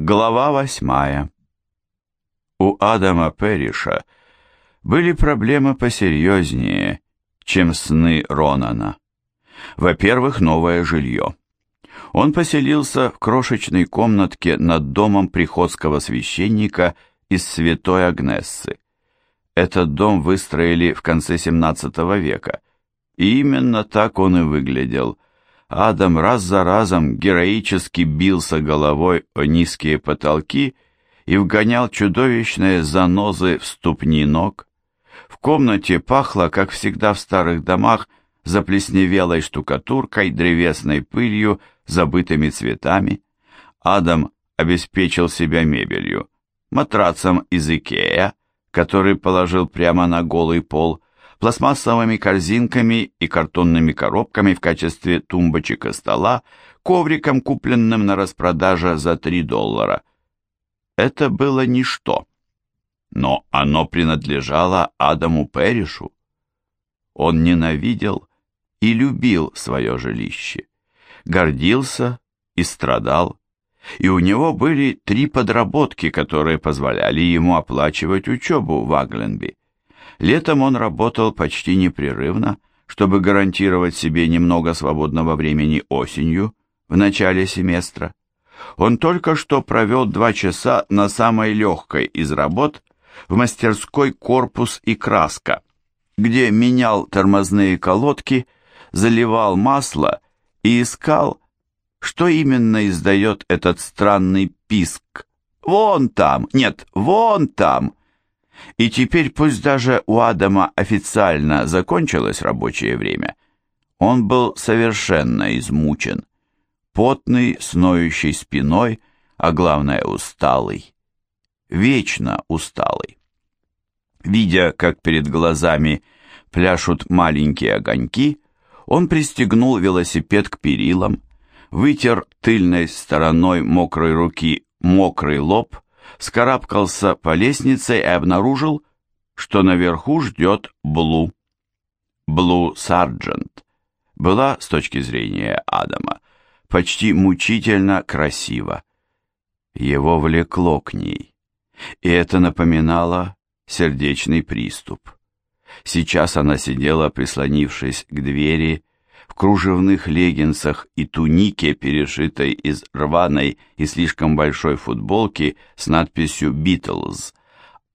Глава восьмая. У Адама Перриша были проблемы посерьезнее, чем сны Ронана. Во-первых, новое жилье. Он поселился в крошечной комнатке над домом приходского священника из Святой Агнессы. Этот дом выстроили в конце XVII века, и именно так он и выглядел – Адам раз за разом героически бился головой о низкие потолки и вгонял чудовищные занозы в ступни ног. В комнате пахло, как всегда в старых домах, заплесневелой штукатуркой, древесной пылью, забытыми цветами. Адам обеспечил себя мебелью, матрацем из Икея, который положил прямо на голый пол, пластмассовыми корзинками и картонными коробками в качестве тумбочек и стола, ковриком, купленным на распродаже за 3 доллара. Это было ничто, но оно принадлежало Адаму Перришу. Он ненавидел и любил свое жилище, гордился и страдал, и у него были три подработки, которые позволяли ему оплачивать учебу в Агленби. Летом он работал почти непрерывно, чтобы гарантировать себе немного свободного времени осенью, в начале семестра. Он только что провел два часа на самой легкой из работ в мастерской «Корпус и краска», где менял тормозные колодки, заливал масло и искал, что именно издает этот странный писк. «Вон там! Нет, вон там!» И теперь, пусть даже у Адама официально закончилось рабочее время, он был совершенно измучен, потный, с ноющей спиной, а главное усталый, вечно усталый. Видя, как перед глазами пляшут маленькие огоньки, он пристегнул велосипед к перилам, вытер тыльной стороной мокрой руки мокрый лоб, вскарабкался по лестнице и обнаружил, что наверху ждет Блу. Блу Сарджент была, с точки зрения Адама, почти мучительно красива. Его влекло к ней, и это напоминало сердечный приступ. Сейчас она сидела, прислонившись к двери, в кружевных леггинсах и тунике, перешитой из рваной и слишком большой футболки с надписью «Битлз».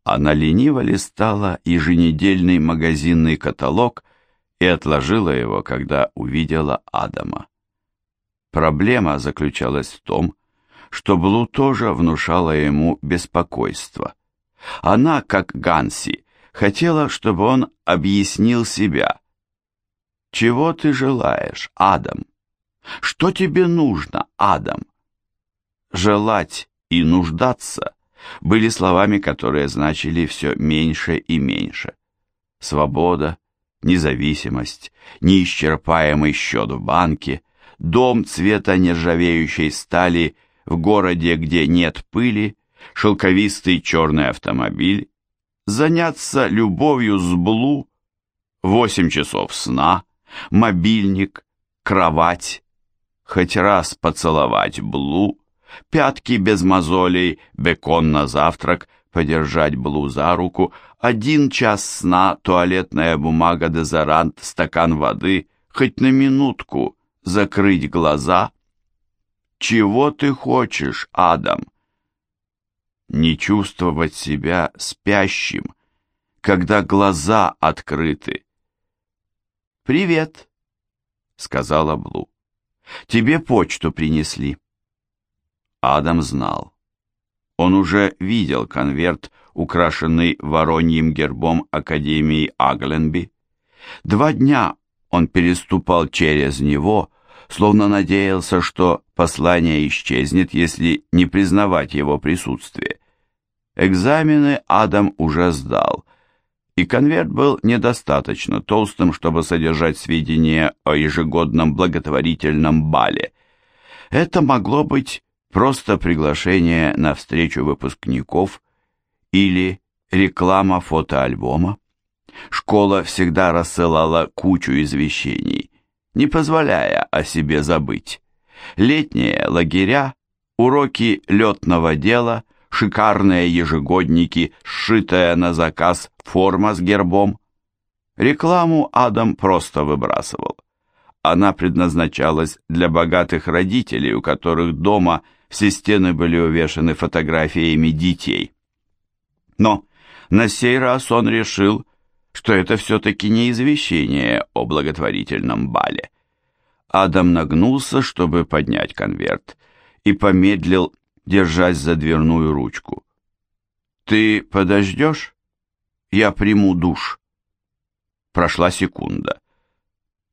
Она лениво листала еженедельный магазинный каталог и отложила его, когда увидела Адама. Проблема заключалась в том, что Блу тоже внушала ему беспокойство. Она, как Ганси, хотела, чтобы он объяснил себя, чего ты желаешь, Адам? Что тебе нужно, Адам? Желать и нуждаться были словами, которые значили все меньше и меньше. Свобода, независимость, неисчерпаемый счет в банке, дом цвета нержавеющей стали в городе, где нет пыли, шелковистый черный автомобиль, заняться любовью с Блу, восемь часов сна — мобильник, кровать, хоть раз поцеловать Блу, пятки без мозолей, бекон на завтрак, подержать Блу за руку, один час сна, туалетная бумага, дезорант, стакан воды, хоть на минутку закрыть глаза. Чего ты хочешь, Адам? Не чувствовать себя спящим, когда глаза открыты, «Привет», — сказала Блу. «Тебе почту принесли». Адам знал. Он уже видел конверт, украшенный вороньим гербом Академии Агленби. Два дня он переступал через него, словно надеялся, что послание исчезнет, если не признавать его присутствие. Экзамены Адам уже сдал, и конверт был недостаточно толстым, чтобы содержать сведения о ежегодном благотворительном бале. Это могло быть просто приглашение на встречу выпускников или реклама фотоальбома. Школа всегда рассылала кучу извещений, не позволяя о себе забыть. Летние лагеря, уроки летного дела, шикарные ежегодники, сшитая на заказ форма с гербом. Рекламу Адам просто выбрасывал. Она предназначалась для богатых родителей, у которых дома все стены были увешаны фотографиями детей. Но на сей раз он решил, что это все-таки не извещение о благотворительном бале. Адам нагнулся, чтобы поднять конверт, и помедлил, держась за дверную ручку. «Ты подождешь? Я приму душ». Прошла секунда.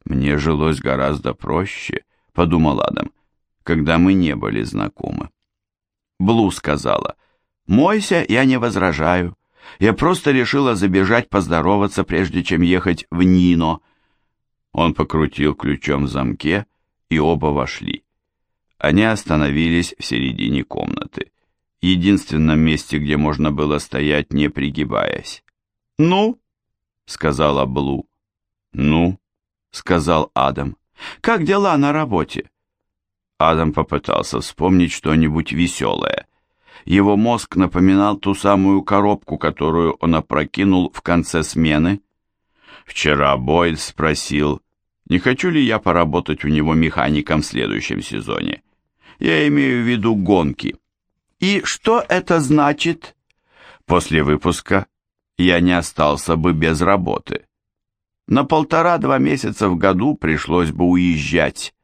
«Мне жилось гораздо проще», — подумал Адам, «когда мы не были знакомы». Блу сказала, «Мойся, я не возражаю. Я просто решила забежать поздороваться, прежде чем ехать в Нино». Он покрутил ключом в замке, и оба вошли. Они остановились в середине комнаты, единственном месте, где можно было стоять, не пригибаясь. «Ну?» — сказала Блу. «Ну?» — сказал Адам. «Как дела на работе?» Адам попытался вспомнить что-нибудь веселое. Его мозг напоминал ту самую коробку, которую он опрокинул в конце смены. Вчера Бойль спросил, не хочу ли я поработать у него механиком в следующем сезоне. Я имею в виду гонки. И что это значит? После выпуска я не остался бы без работы. На полтора-два месяца в году пришлось бы уезжать.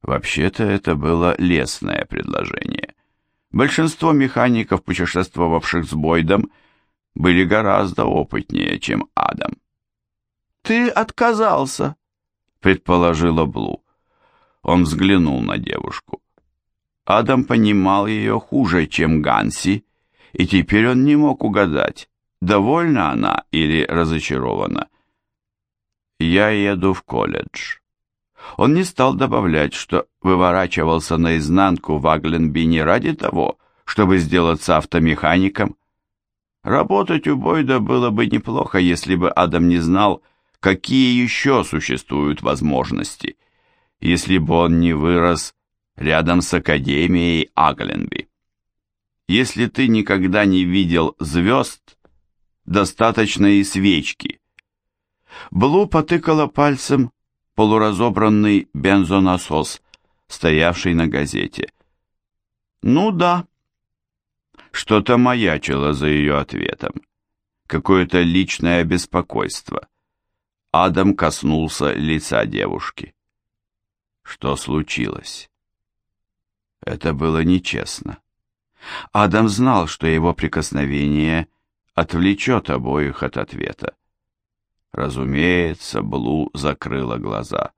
Вообще-то это было лестное предложение. Большинство механиков, путешествовавших с Бойдом, были гораздо опытнее, чем Адам. «Ты отказался», — предположила Блу. Он взглянул на девушку. Адам понимал ее хуже, чем Ганси, и теперь он не мог угадать, довольна она или разочарована. «Я еду в колледж». Он не стал добавлять, что выворачивался наизнанку в Агленби не ради того, чтобы сделаться автомехаником. Работать у Бойда было бы неплохо, если бы Адам не знал, какие еще существуют возможности, если бы он не вырос рядом с Академией Агленби. Если ты никогда не видел звезд, достаточно и свечки. Блу потыкала пальцем полуразобранный бензонасос, стоявший на газете. «Ну да». Что-то маячило за ее ответом. Какое-то личное беспокойство. Адам коснулся лица девушки. Что случилось? Это было нечестно. Адам знал, что его прикосновение отвлечет обоих от ответа. Разумеется, Блу закрыла глаза.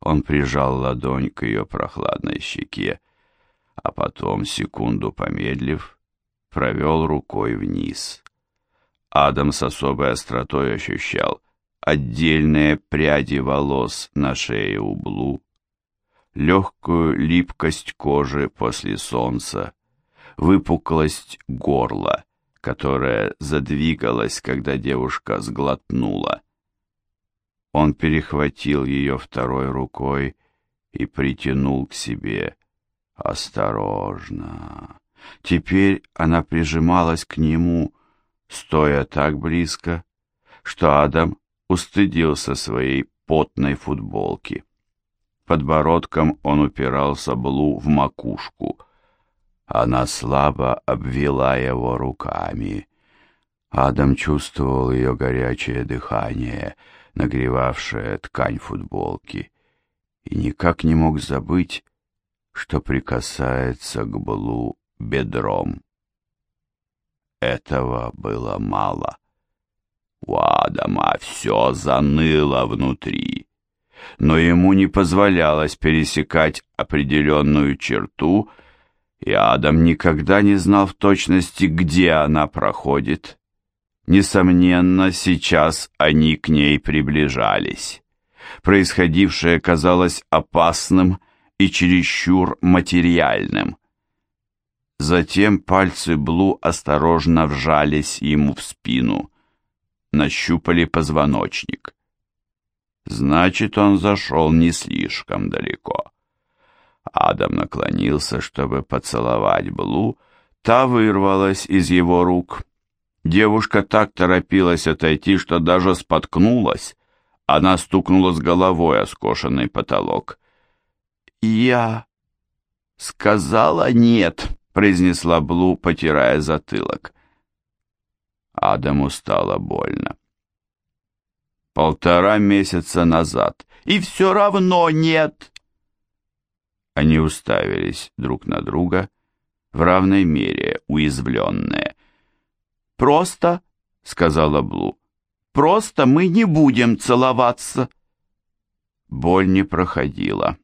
Он прижал ладонь к ее прохладной щеке, а потом, секунду помедлив, провел рукой вниз. Адам с особой остротой ощущал отдельные пряди волос на шее у Блу, легкую липкость кожи после солнца, выпуклость горла, которая задвигалась, когда девушка сглотнула. Он перехватил ее второй рукой и притянул к себе. Осторожно. Теперь она прижималась к нему, стоя так близко, что Адам устыдился своей потной футболки. Подбородком он упирался Блу в макушку. Она слабо обвела его руками. Адам чувствовал ее горячее дыхание, нагревавшее ткань футболки, и никак не мог забыть, что прикасается к Блу бедром. Этого было мало. У Адама все заныло внутри но ему не позволялось пересекать определенную черту, и Адам никогда не знал в точности, где она проходит. Несомненно, сейчас они к ней приближались. Происходившее казалось опасным и чересчур материальным. Затем пальцы Блу осторожно вжались ему в спину, нащупали позвоночник. Значит, он зашел не слишком далеко. Адам наклонился, чтобы поцеловать Блу, та вырвалась из его рук. Девушка так торопилась отойти, что даже споткнулась. Она стукнула с головой о скошенный потолок. «Я сказала нет», — произнесла Блу, потирая затылок. Адаму стало больно. Полтора месяца назад. И все равно нет. Они уставились друг на друга, в равной мере уязвленные. «Просто», — сказала Блу, — «просто мы не будем целоваться». Боль не проходила.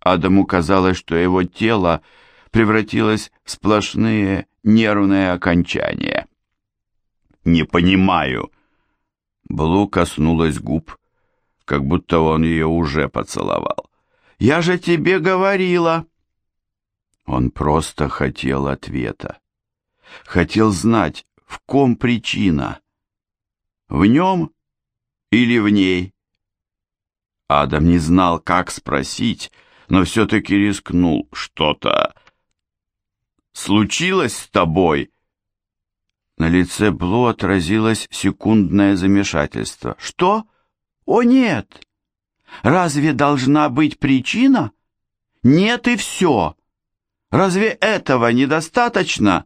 Адаму казалось, что его тело превратилось в сплошные нервные окончания. «Не понимаю». Блу коснулась губ, как будто он ее уже поцеловал. «Я же тебе говорила!» Он просто хотел ответа. Хотел знать, в ком причина. В нем или в ней? Адам не знал, как спросить, но все-таки рискнул что-то. «Случилось с тобой?» На лице Блу отразилось секундное замешательство. «Что? О, нет! Разве должна быть причина? Нет и все! Разве этого недостаточно?»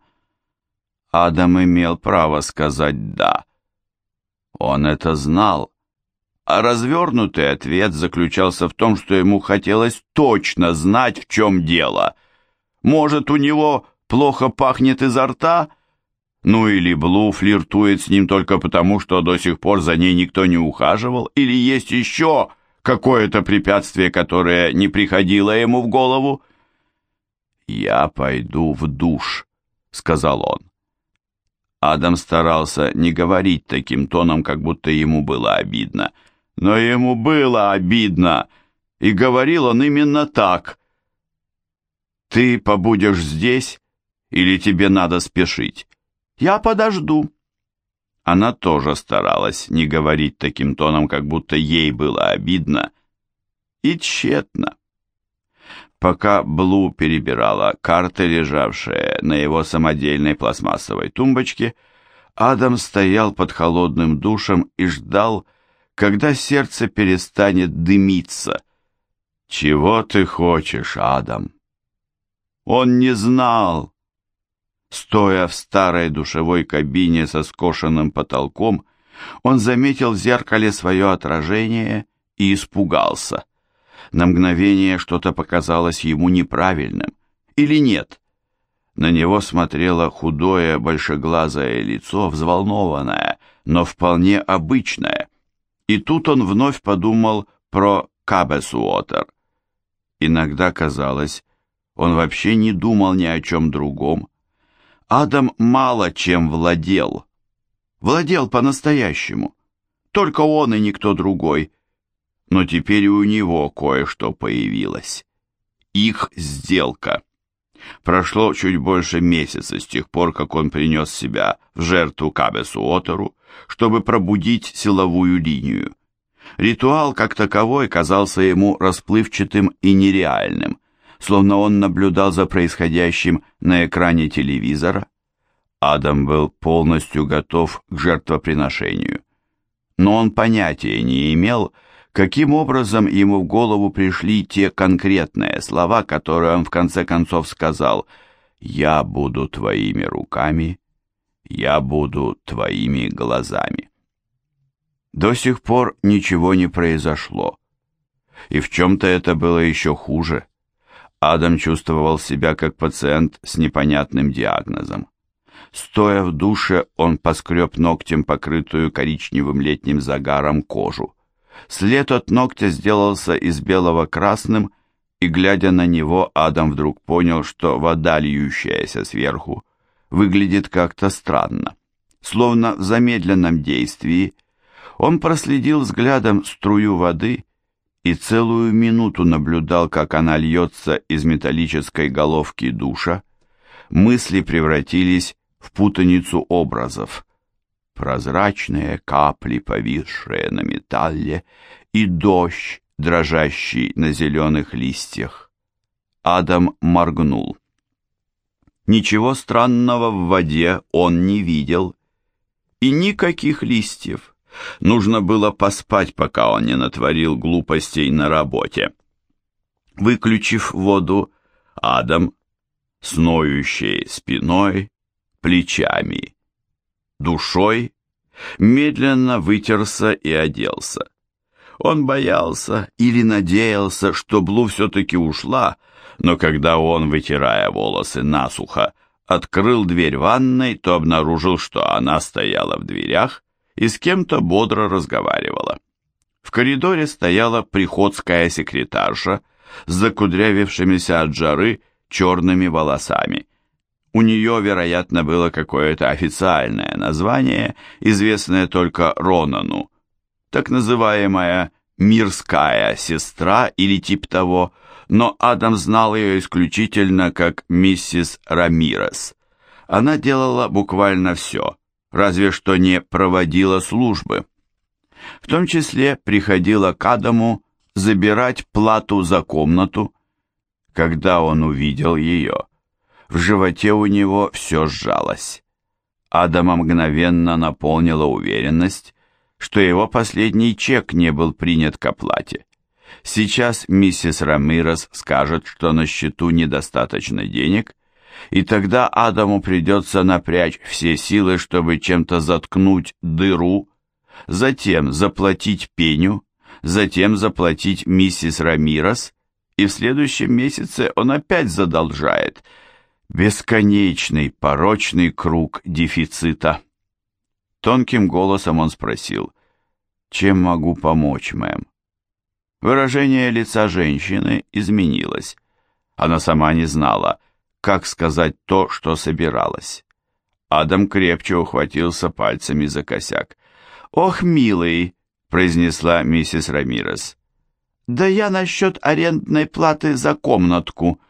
Адам имел право сказать «да». Он это знал, а развернутый ответ заключался в том, что ему хотелось точно знать, в чем дело. Может, у него плохо пахнет изо рта, ну или Блу флиртует с ним только потому, что до сих пор за ней никто не ухаживал, или есть еще какое-то препятствие, которое не приходило ему в голову. «Я пойду в душ», — сказал он. Адам старался не говорить таким тоном, как будто ему было обидно. Но ему было обидно, и говорил он именно так. «Ты побудешь здесь, или тебе надо спешить?» Я подожду». Она тоже старалась не говорить таким тоном, как будто ей было обидно. И тщетно. Пока Блу перебирала карты, лежавшие на его самодельной пластмассовой тумбочке, Адам стоял под холодным душем и ждал, когда сердце перестанет дымиться. «Чего ты хочешь, Адам?» Он не знал, Стоя в старой душевой кабине со скошенным потолком, он заметил в зеркале свое отражение и испугался. На мгновение что-то показалось ему неправильным. Или нет? На него смотрело худое, большеглазое лицо, взволнованное, но вполне обычное. И тут он вновь подумал про Кабесуотер. Иногда казалось, он вообще не думал ни о чем другом, Адам мало чем владел. Владел по-настоящему. Только он и никто другой. Но теперь у него кое-что появилось. Их сделка. Прошло чуть больше месяца с тех пор, как он принес себя в жертву Кабесу Отору, чтобы пробудить силовую линию. Ритуал как таковой казался ему расплывчатым и нереальным – словно он наблюдал за происходящим на экране телевизора. Адам был полностью готов к жертвоприношению. Но он понятия не имел, каким образом ему в голову пришли те конкретные слова, которые он в конце концов сказал «Я буду твоими руками, я буду твоими глазами». До сих пор ничего не произошло. И в чем-то это было еще хуже. Адам чувствовал себя как пациент с непонятным диагнозом. Стоя в душе, он поскреб ногтем покрытую коричневым летним загаром кожу. След от ногтя сделался из белого красным, и, глядя на него, Адам вдруг понял, что вода, льющаяся сверху, выглядит как-то странно. Словно в замедленном действии, он проследил взглядом струю воды и целую минуту наблюдал, как она льется из металлической головки душа. Мысли превратились в путаницу образов. Прозрачные капли, повисшие на металле, и дождь, дрожащий на зеленых листьях. Адам моргнул. Ничего странного в воде он не видел. И никаких листьев. Нужно было поспать, пока он не натворил глупостей на работе. Выключив воду, Адам, с спиной, плечами, душой, медленно вытерся и оделся. Он боялся или надеялся, что Блу все-таки ушла, но когда он, вытирая волосы насухо, открыл дверь ванной, то обнаружил, что она стояла в дверях и с кем-то бодро разговаривала. В коридоре стояла приходская секретарша с закудрявившимися от жары черными волосами. У нее, вероятно, было какое-то официальное название, известное только Ронану, так называемая «мирская сестра» или тип того, но Адам знал ее исключительно как миссис Рамирес. Она делала буквально все, разве что не проводила службы. В том числе приходила к Адаму забирать плату за комнату. Когда он увидел ее, в животе у него все сжалось. Адама мгновенно наполнила уверенность, что его последний чек не был принят к оплате. Сейчас миссис Рамирес скажет, что на счету недостаточно денег, и тогда Адаму придется напрячь все силы, чтобы чем-то заткнуть дыру, затем заплатить пеню, затем заплатить миссис Рамирес, и в следующем месяце он опять задолжает. Бесконечный порочный круг дефицита. Тонким голосом он спросил, «Чем могу помочь, мэм?» Выражение лица женщины изменилось. Она сама не знала, как сказать то, что собиралась. Адам крепче ухватился пальцами за косяк. «Ох, милый!» — произнесла миссис Рамирес. «Да я насчет арендной платы за комнатку».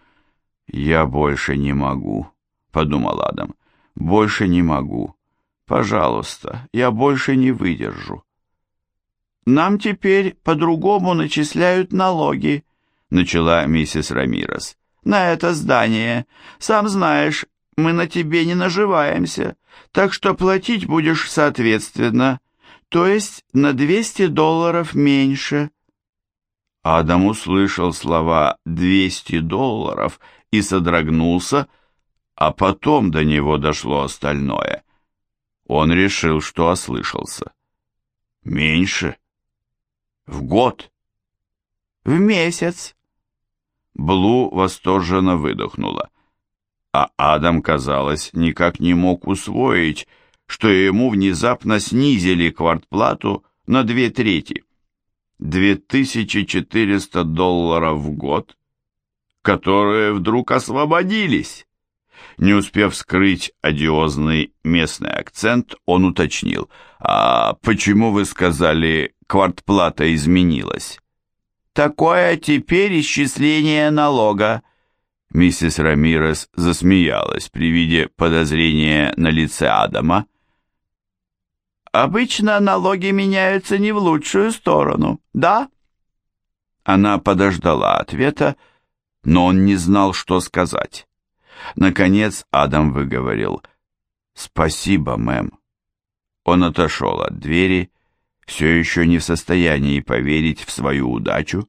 «Я больше не могу», — подумал Адам. «Больше не могу. Пожалуйста, я больше не выдержу». «Нам теперь по-другому начисляют налоги», — начала миссис Рамирес. «На это здание. Сам знаешь, мы на тебе не наживаемся, так что платить будешь соответственно, то есть на 200 долларов меньше». Адам услышал слова «200 долларов» и содрогнулся, а потом до него дошло остальное. Он решил, что ослышался. «Меньше?» В год? В месяц. Блу восторженно выдохнула. А Адам, казалось, никак не мог усвоить, что ему внезапно снизили квартплату на две трети. 2400 долларов в год, которые вдруг освободились. Не успев скрыть одиозный местный акцент, он уточнил. «А почему вы сказали, квартплата изменилась?» «Такое теперь исчисление налога». Миссис Рамирес засмеялась при виде подозрения на лице Адама. «Обычно налоги меняются не в лучшую сторону, да?» Она подождала ответа, но он не знал, что сказать. Наконец Адам выговорил «Спасибо, мэм». Он отошел от двери, все еще не в состоянии поверить в свою удачу,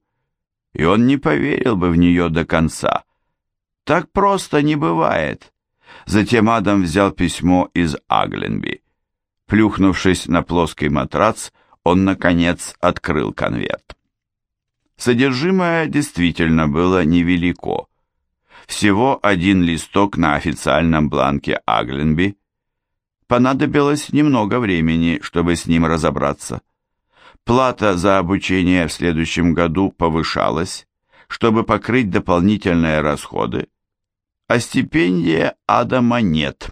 и он не поверил бы в нее до конца. Так просто не бывает. Затем Адам взял письмо из Агленби. Плюхнувшись на плоский матрац, он, наконец, открыл конверт. Содержимое действительно было невелико всего один листок на официальном бланке Агленби. Понадобилось немного времени, чтобы с ним разобраться. Плата за обучение в следующем году повышалась, чтобы покрыть дополнительные расходы, а стипендия Адама нет.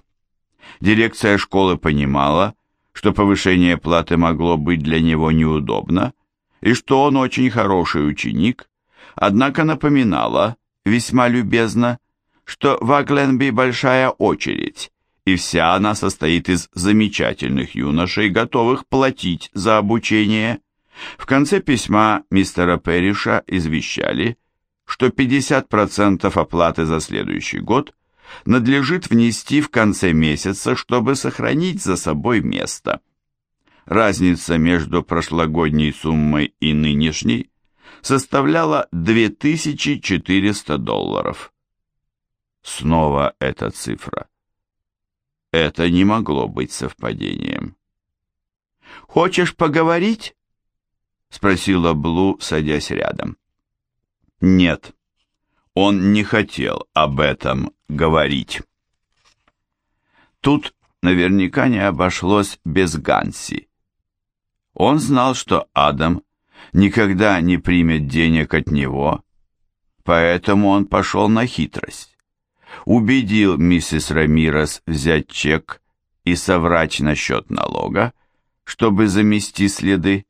Дирекция школы понимала, что повышение платы могло быть для него неудобно, и что он очень хороший ученик, однако напоминала, весьма любезно, что в Агленби большая очередь, и вся она состоит из замечательных юношей, готовых платить за обучение. В конце письма мистера Перриша извещали, что 50% оплаты за следующий год надлежит внести в конце месяца, чтобы сохранить за собой место. Разница между прошлогодней суммой и нынешней составляла 2400 долларов. Снова эта цифра. Это не могло быть совпадением. «Хочешь поговорить?» — спросила Блу, садясь рядом. «Нет, он не хотел об этом говорить». Тут наверняка не обошлось без Ганси. Он знал, что Адам никогда не примет денег от него, поэтому он пошел на хитрость. Убедил миссис Рамирес взять чек и соврать насчет налога, чтобы замести следы.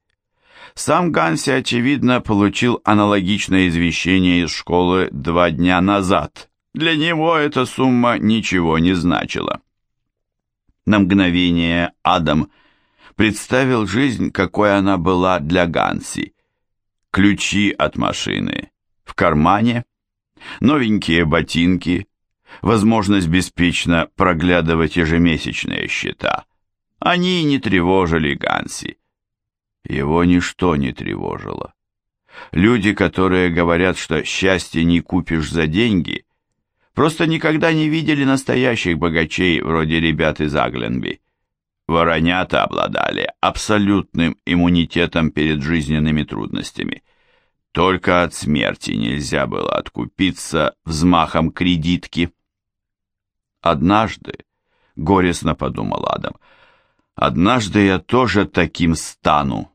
Сам Ганси, очевидно, получил аналогичное извещение из школы два дня назад. Для него эта сумма ничего не значила. На мгновение Адам представил жизнь, какой она была для Ганси. Ключи от машины в кармане, новенькие ботинки, возможность беспечно проглядывать ежемесячные счета. Они не тревожили Ганси. Его ничто не тревожило. Люди, которые говорят, что счастье не купишь за деньги, просто никогда не видели настоящих богачей вроде ребят из Агленби. Воронята обладали абсолютным иммунитетом перед жизненными трудностями. Только от смерти нельзя было откупиться взмахом кредитки. Однажды, горестно подумал Адам, однажды я тоже таким стану.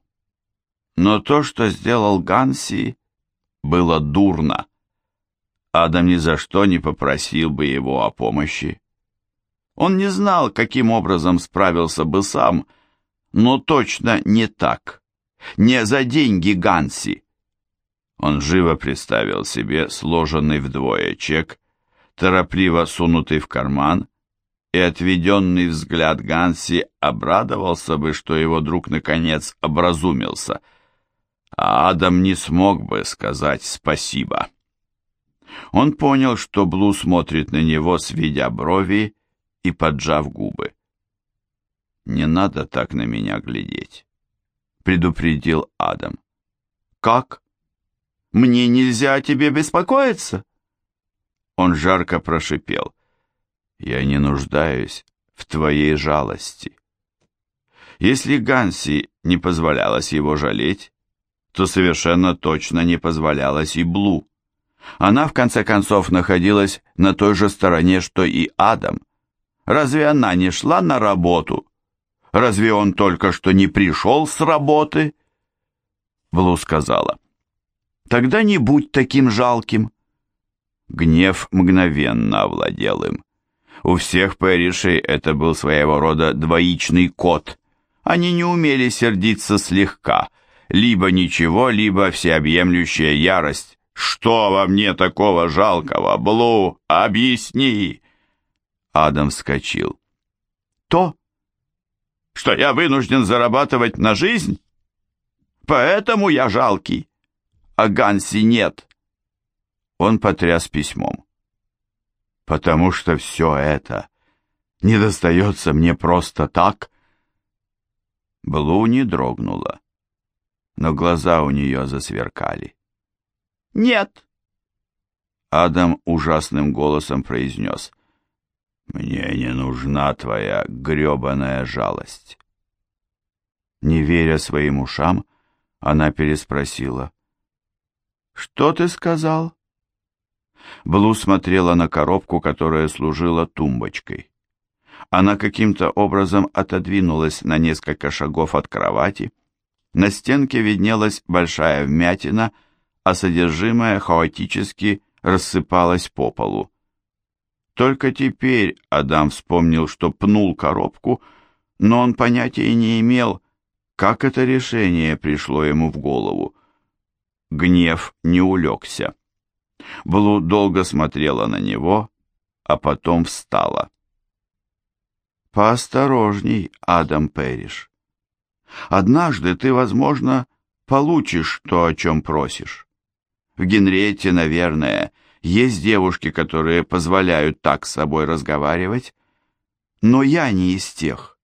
Но то, что сделал Ганси, было дурно. Адам ни за что не попросил бы его о помощи. Он не знал, каким образом справился бы сам, но точно не так. Не за деньги Ганси. Он живо представил себе сложенный вдвое чек, торопливо сунутый в карман, и отведенный взгляд Ганси обрадовался бы, что его друг наконец образумился — Адам не смог бы сказать спасибо. Он понял, что Блу смотрит на него, сведя брови и поджав губы. «Не надо так на меня глядеть», — предупредил Адам. «Как? Мне нельзя о тебе беспокоиться?» Он жарко прошипел. «Я не нуждаюсь в твоей жалости». Если Ганси не позволялось его жалеть, то совершенно точно не позволялось и Блу. Она, в конце концов, находилась на той же стороне, что и Адам. Разве она не шла на работу? Разве он только что не пришел с работы? Блу сказала. Тогда не будь таким жалким. Гнев мгновенно овладел им. У всех Пэришей это был своего рода двоичный кот. Они не умели сердиться слегка — либо ничего, либо всеобъемлющая ярость. «Что во мне такого жалкого, Блу? Объясни!» Адам вскочил. «То, что я вынужден зарабатывать на жизнь? Поэтому я жалкий, а Ганси нет». Он потряс письмом. «Потому что все это не достается мне просто так». Блу не дрогнула но глаза у нее засверкали. «Нет!» Адам ужасным голосом произнес. «Мне не нужна твоя гребаная жалость». Не веря своим ушам, она переспросила. «Что ты сказал?» Блу смотрела на коробку, которая служила тумбочкой. Она каким-то образом отодвинулась на несколько шагов от кровати на стенке виднелась большая вмятина, а содержимое хаотически рассыпалось по полу. Только теперь Адам вспомнил, что пнул коробку, но он понятия не имел, как это решение пришло ему в голову. Гнев не улегся. Блу долго смотрела на него, а потом встала. «Поосторожней, Адам Пэриш. Однажды ты, возможно, получишь то, о чем просишь. В Генрете, наверное, есть девушки, которые позволяют так с собой разговаривать, но я не из тех.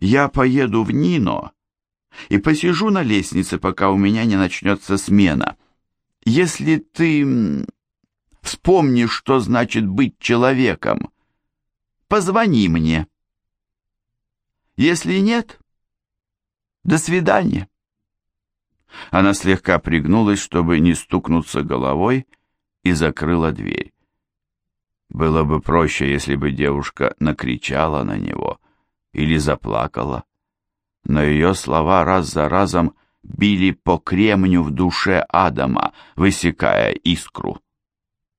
Я поеду в Нино и посижу на лестнице, пока у меня не начнется смена. Если ты вспомнишь, что значит быть человеком, позвони мне. Если нет, до свидания. Она слегка пригнулась, чтобы не стукнуться головой, и закрыла дверь. Было бы проще, если бы девушка накричала на него или заплакала, но ее слова раз за разом били по кремню в душе Адама, высекая искру.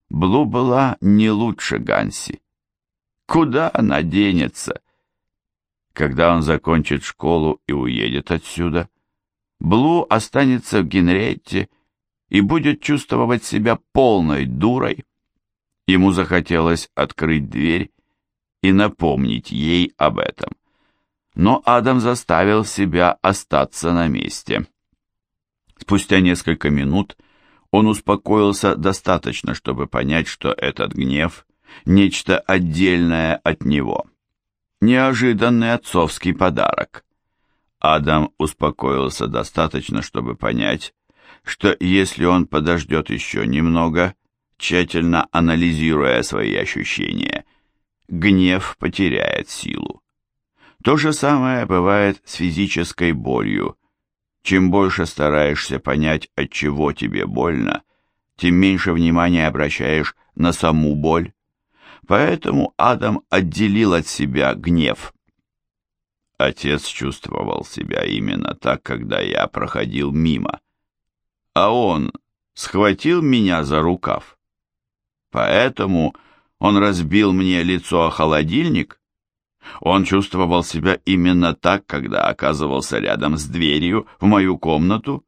Блу была не лучше Ганси. Куда она денется? Когда он закончит школу и уедет отсюда, Блу останется в Генретте и будет чувствовать себя полной дурой. Ему захотелось открыть дверь и напомнить ей об этом. Но Адам заставил себя остаться на месте. Спустя несколько минут он успокоился достаточно, чтобы понять, что этот гнев – нечто отдельное от него. Неожиданный отцовский подарок. Адам успокоился достаточно, чтобы понять, что если он подождет еще немного, тщательно анализируя свои ощущения, гнев потеряет силу. То же самое бывает с физической болью. Чем больше стараешься понять, от чего тебе больно, тем меньше внимания обращаешь на саму боль. Поэтому Адам отделил от себя гнев. Отец чувствовал себя именно так, когда я проходил мимо. А он схватил меня за рукав. Поэтому он разбил мне лицо о холодильник. Он чувствовал себя именно так, когда оказывался рядом с дверью в мою комнату.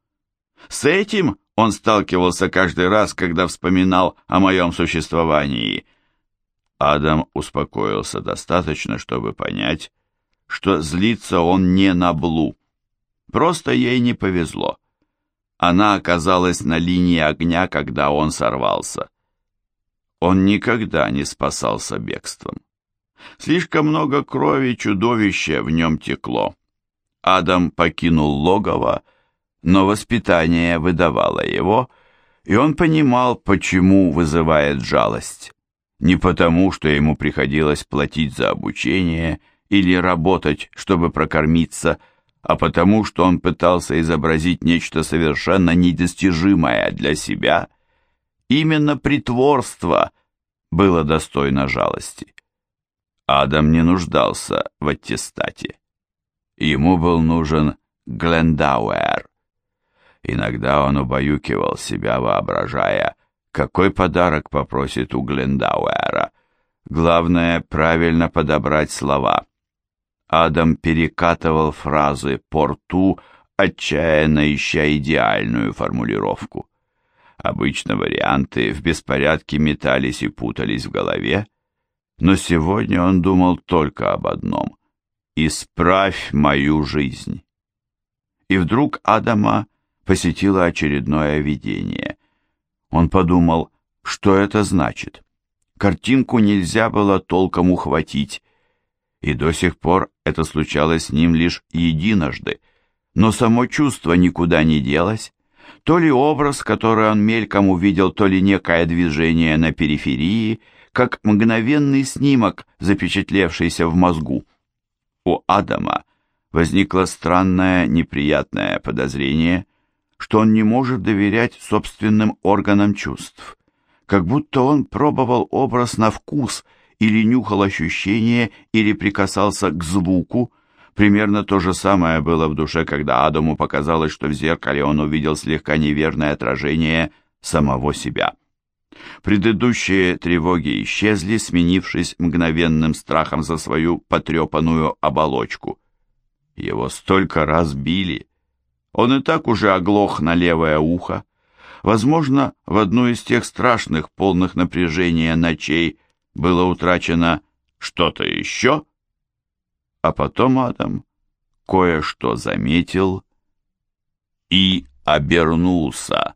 С этим он сталкивался каждый раз, когда вспоминал о моем существовании – Адам успокоился достаточно, чтобы понять, что злится он не на Блу. Просто ей не повезло. Она оказалась на линии огня, когда он сорвался. Он никогда не спасался бегством. Слишком много крови чудовища в нем текло. Адам покинул логово, но воспитание выдавало его, и он понимал, почему вызывает жалость. Не потому, что ему приходилось платить за обучение или работать, чтобы прокормиться, а потому, что он пытался изобразить нечто совершенно недостижимое для себя. Именно притворство было достойно жалости. Адам не нуждался в аттестате. Ему был нужен Глендауэр. Иногда он убаюкивал себя, воображая, какой подарок попросит у Глендауэра? Главное, правильно подобрать слова. Адам перекатывал фразы порту, отчаянно ища идеальную формулировку. Обычно варианты в беспорядке метались и путались в голове, но сегодня он думал только об одном — «Исправь мою жизнь». И вдруг Адама посетило очередное видение. Он подумал, что это значит. Картинку нельзя было толком ухватить, и до сих пор это случалось с ним лишь единожды, но само чувство никуда не делось, то ли образ, который он мельком увидел, то ли некое движение на периферии, как мгновенный снимок, запечатлевшийся в мозгу. У Адама возникло странное неприятное подозрение – что он не может доверять собственным органам чувств, как будто он пробовал образ на вкус или нюхал ощущение или прикасался к звуку. Примерно то же самое было в душе, когда Адаму показалось, что в зеркале он увидел слегка неверное отражение самого себя. Предыдущие тревоги исчезли, сменившись мгновенным страхом за свою потрепанную оболочку. Его столько раз били, он и так уже оглох на левое ухо. Возможно, в одну из тех страшных, полных напряжения ночей было утрачено что-то еще. А потом Адам кое-что заметил и обернулся.